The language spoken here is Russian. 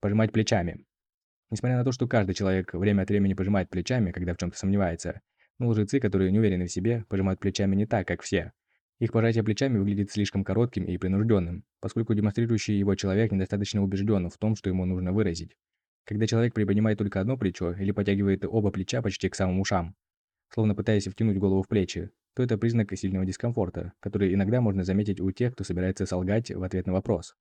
Пожимать плечами. Несмотря на то, что каждый человек время от времени пожимает плечами, когда в чем-то сомневается, но лжецы, которые не уверены в себе, пожимают плечами не так, как все. Их пожатие плечами выглядит слишком коротким и принужденным, поскольку демонстрирующий его человек недостаточно убежден в том, что ему нужно выразить. Когда человек приподнимает только одно плечо или потягивает оба плеча почти к самым ушам, словно пытаясь втянуть голову в плечи, то это признак сильного дискомфорта, который иногда можно заметить у тех, кто собирается солгать в ответ на вопрос.